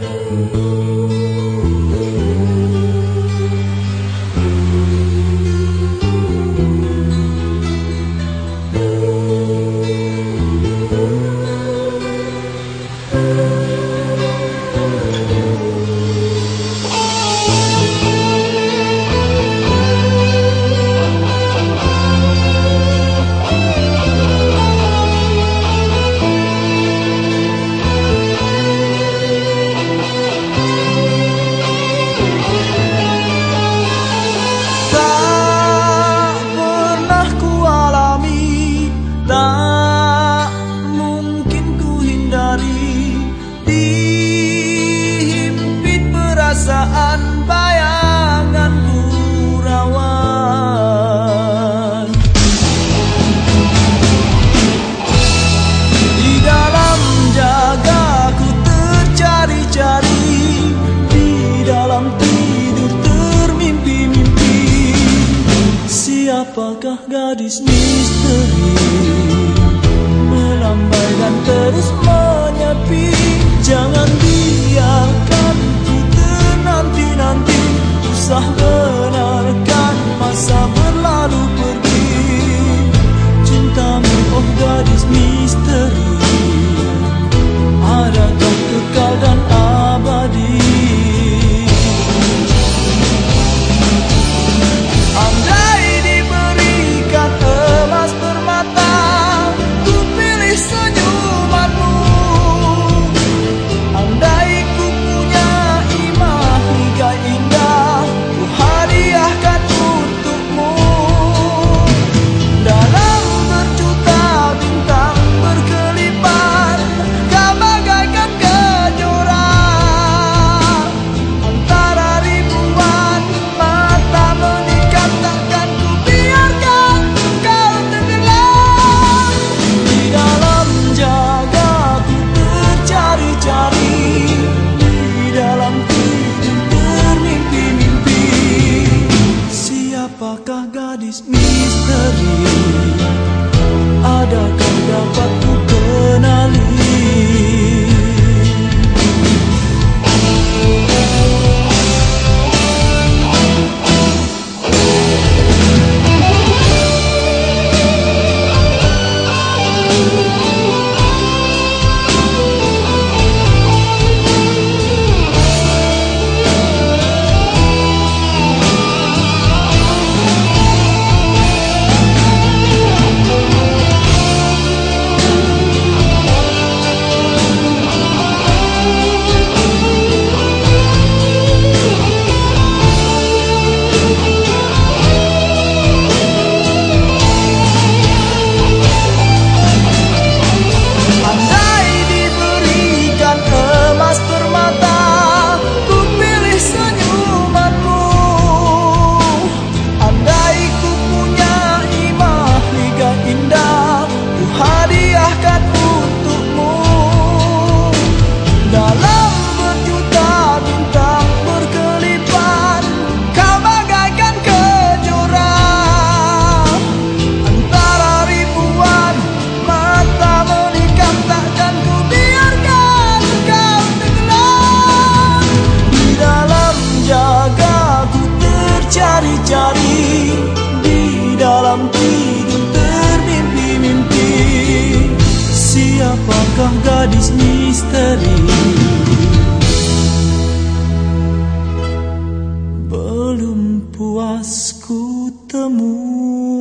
Música siapakah gadis misteri? Melambai dan terus menyapi Jangan bingung gadis misteri Adakah dapat? gadis misteri. Belum puas ku temui